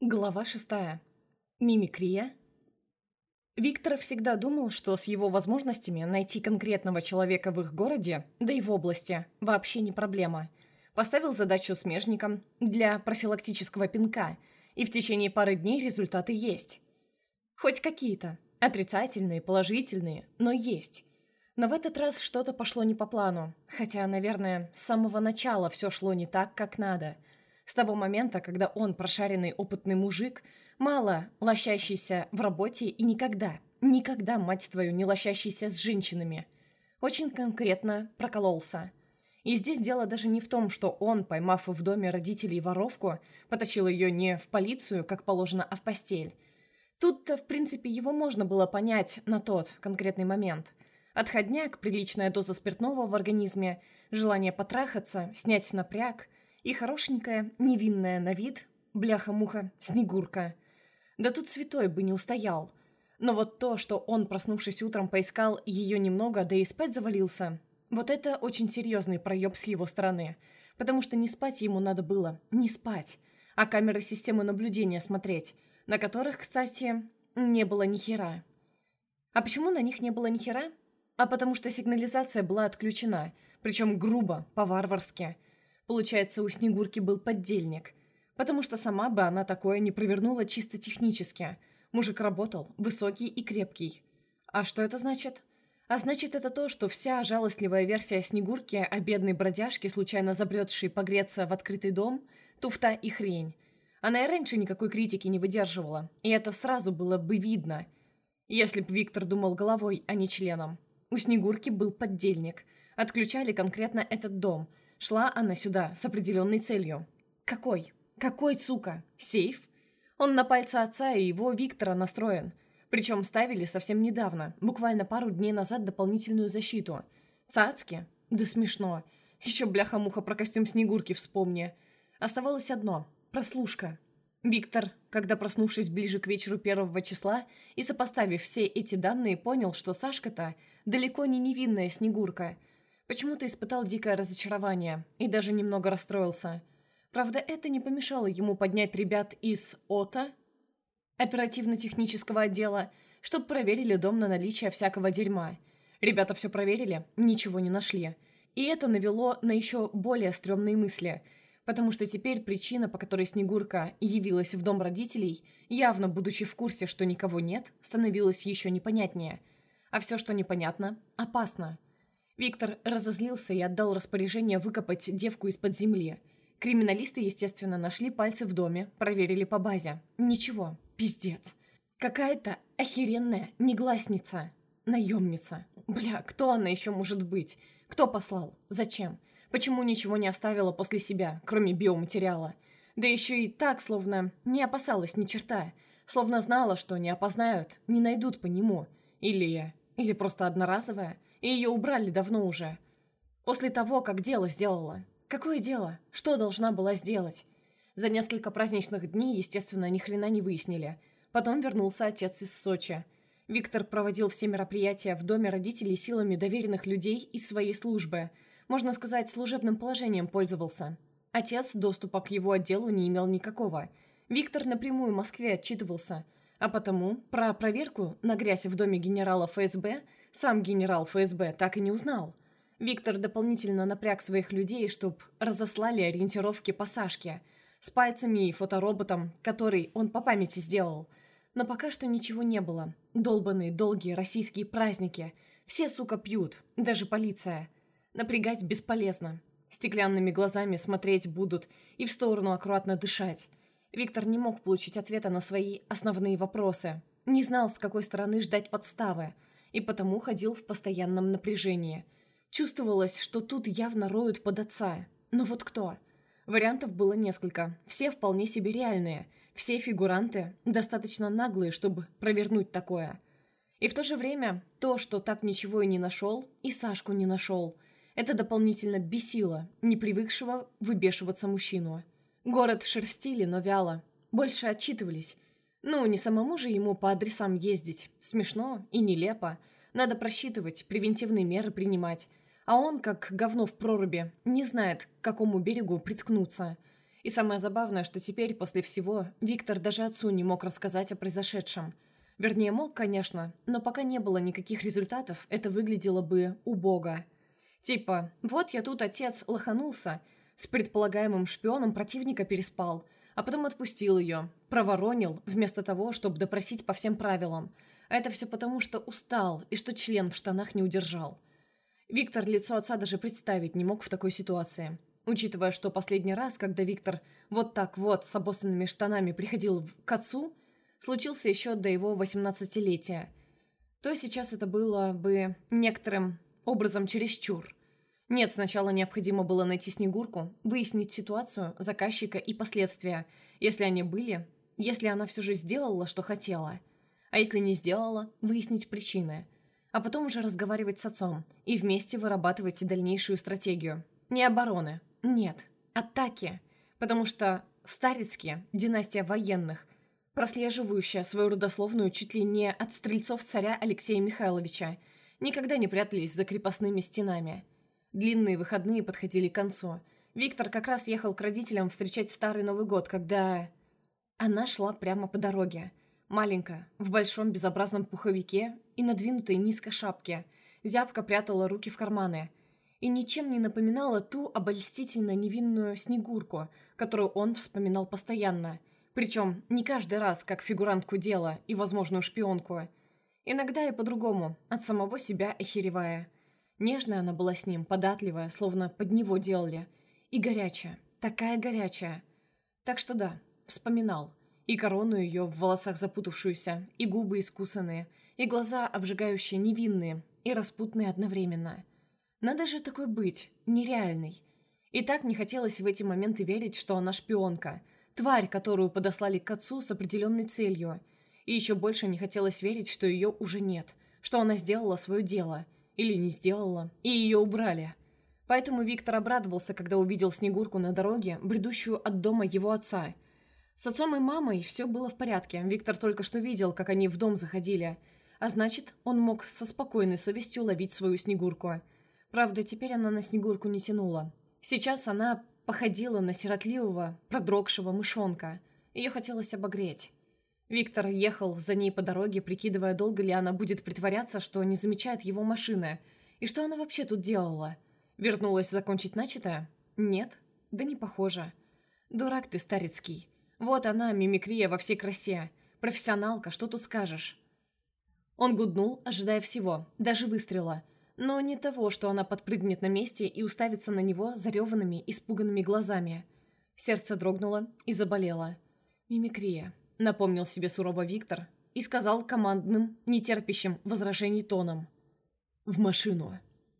Глава шестая. Мимикрия. Виктор всегда думал, что с его возможностями найти конкретного человека в их городе, да и в области, вообще не проблема. Поставил задачу смежникам для профилактического пинка, и в течение пары дней результаты есть. Хоть какие-то. Отрицательные, положительные, но есть. Но в этот раз что-то пошло не по плану, хотя, наверное, с самого начала все шло не так, как надо – с того момента, когда он, прошаренный опытный мужик, мало лощащийся в работе и никогда, никогда, мать твою, не лощащийся с женщинами. Очень конкретно прокололся. И здесь дело даже не в том, что он, поймав в доме родителей воровку, потащил ее не в полицию, как положено, а в постель. Тут-то, в принципе, его можно было понять на тот конкретный момент. Отходняк, приличная доза спиртного в организме, желание потрахаться, снять напряг – и хорошенькая, невинная на вид, бляха-муха, Снегурка. Да тут святой бы не устоял. Но вот то, что он, проснувшись утром, поискал ее немного, да и спать завалился, вот это очень серьезный проеб с его стороны. Потому что не спать ему надо было, не спать, а камеры системы наблюдения смотреть, на которых, кстати, не было ни хера. А почему на них не было ни хера? А потому что сигнализация была отключена, причем грубо, по-варварски – Получается, у Снегурки был поддельник. Потому что сама бы она такое не провернула чисто технически. Мужик работал, высокий и крепкий. А что это значит? А значит это то, что вся жалостливая версия Снегурки о бедной бродяжке, случайно забредшей погреться в открытый дом, туфта и хрень. Она и раньше никакой критики не выдерживала, и это сразу было бы видно, если б Виктор думал головой, а не членом. У Снегурки был поддельник. Отключали конкретно этот дом – Шла она сюда с определенной целью. Какой? Какой, сука? Сейф? Он на пальце отца и его Виктора настроен. Причем ставили совсем недавно, буквально пару дней назад дополнительную защиту. Цацки? Да смешно. Еще бляха-муха про костюм Снегурки вспомни. Оставалось одно – прослушка. Виктор, когда проснувшись ближе к вечеру первого числа и сопоставив все эти данные, понял, что Сашка-то далеко не невинная Снегурка – Почему-то испытал дикое разочарование и даже немного расстроился. Правда, это не помешало ему поднять ребят из ОТА, оперативно-технического отдела, чтобы проверили дом на наличие всякого дерьма. Ребята все проверили, ничего не нашли. И это навело на еще более стрёмные мысли, потому что теперь причина, по которой Снегурка явилась в дом родителей, явно будучи в курсе, что никого нет, становилась еще непонятнее. А все, что непонятно, опасно. Виктор разозлился и отдал распоряжение выкопать девку из-под земли. Криминалисты, естественно, нашли пальцы в доме, проверили по базе. Ничего, пиздец. Какая-то охеренная негласница. Наемница. Бля, кто она еще может быть? Кто послал? Зачем? Почему ничего не оставила после себя, кроме биоматериала? Да еще и так, словно не опасалась ни черта. Словно знала, что не опознают, не найдут по нему. Или... или просто одноразовая и ее убрали давно уже. После того, как дело сделала. Какое дело? Что должна была сделать? За несколько праздничных дней, естественно, ни хрена не выяснили. Потом вернулся отец из Сочи. Виктор проводил все мероприятия в доме родителей силами доверенных людей из своей службы. Можно сказать, служебным положением пользовался. Отец доступа к его отделу не имел никакого. Виктор напрямую Москве отчитывался – а потому про проверку на грязь в доме генерала ФСБ сам генерал ФСБ так и не узнал. Виктор дополнительно напряг своих людей, чтоб разослали ориентировки по Сашке с пальцами и фотороботом, который он по памяти сделал. Но пока что ничего не было. Долбанные долгие российские праздники. Все, сука, пьют, даже полиция. Напрягать бесполезно. Стеклянными глазами смотреть будут и в сторону аккуратно дышать. Виктор не мог получить ответа на свои основные вопросы, не знал, с какой стороны ждать подставы, и потому ходил в постоянном напряжении. Чувствовалось, что тут явно роют под отца. Но вот кто? Вариантов было несколько, все вполне себе реальные, все фигуранты достаточно наглые, чтобы провернуть такое. И в то же время то, что так ничего и не нашел, и Сашку не нашел, это дополнительно бесило непривыкшего выбешиваться мужчину. Город шерстили, но вяло. Больше отчитывались. Ну, не самому же ему по адресам ездить. Смешно и нелепо. Надо просчитывать, превентивные меры принимать. А он, как говно в проруби, не знает, к какому берегу приткнуться. И самое забавное, что теперь, после всего, Виктор даже отцу не мог рассказать о произошедшем. Вернее, мог, конечно, но пока не было никаких результатов, это выглядело бы убого. Типа, вот я тут, отец, лоханулся, с предполагаемым шпионом противника переспал, а потом отпустил ее, проворонил, вместо того, чтобы допросить по всем правилам. А это все потому, что устал и что член в штанах не удержал. Виктор лицо отца даже представить не мог в такой ситуации. Учитывая, что последний раз, когда Виктор вот так вот с обоссанными штанами приходил к отцу, случился еще до его 18-летия, то сейчас это было бы некоторым образом чересчур. Нет, сначала необходимо было найти Снегурку, выяснить ситуацию, заказчика и последствия, если они были, если она все же сделала, что хотела. А если не сделала, выяснить причины. А потом уже разговаривать с отцом и вместе вырабатывать дальнейшую стратегию. Не обороны, нет, атаки. Потому что Старицкие, династия военных, прослеживающая свою родословную чуть ли не от стрельцов царя Алексея Михайловича, никогда не прятались за крепостными стенами. Длинные выходные подходили к концу. Виктор как раз ехал к родителям встречать Старый Новый год, когда... Она шла прямо по дороге. Маленькая, в большом безобразном пуховике и надвинутой низкой шапке. Зябка прятала руки в карманы – и ничем не напоминала ту обольстительно невинную Снегурку, которую он вспоминал постоянно. Причем не каждый раз, как фигурантку дела и возможную шпионку. Иногда и по-другому, от самого себя охеревая. Нежная она была с ним, податливая, словно под него делали. И горячая, такая горячая. Так что да, вспоминал. И корону ее в волосах запутавшуюся, и губы искусанные, и глаза обжигающие невинные, и распутные одновременно – надо же такой быть, нереальный. И так не хотелось в эти моменты верить, что она шпионка, тварь, которую подослали к отцу с определенной целью. И еще больше не хотелось верить, что ее уже нет, что она сделала свое дело, или не сделала, и ее убрали. Поэтому Виктор обрадовался, когда увидел Снегурку на дороге, бредущую от дома его отца. С отцом и мамой все было в порядке, Виктор только что видел, как они в дом заходили, а значит, он мог со спокойной совестью ловить свою Снегурку – Правда, теперь она на Снегурку не тянула. Сейчас она походила на сиротливого, продрогшего мышонка. Ее хотелось обогреть. Виктор ехал за ней по дороге, прикидывая, долго ли она будет притворяться, что не замечает его машины. И что она вообще тут делала? Вернулась закончить начатое? Нет? Да не похоже. Дурак ты, Старицкий. Вот она, мимикрия во всей красе. Профессионалка, что тут скажешь? Он гуднул, ожидая всего, даже выстрела – но не того, что она подпрыгнет на месте и уставится на него зареванными, испуганными глазами. Сердце дрогнуло и заболело. «Мимикрия», — напомнил себе сурово Виктор и сказал командным, нетерпящим возражений тоном. «В машину».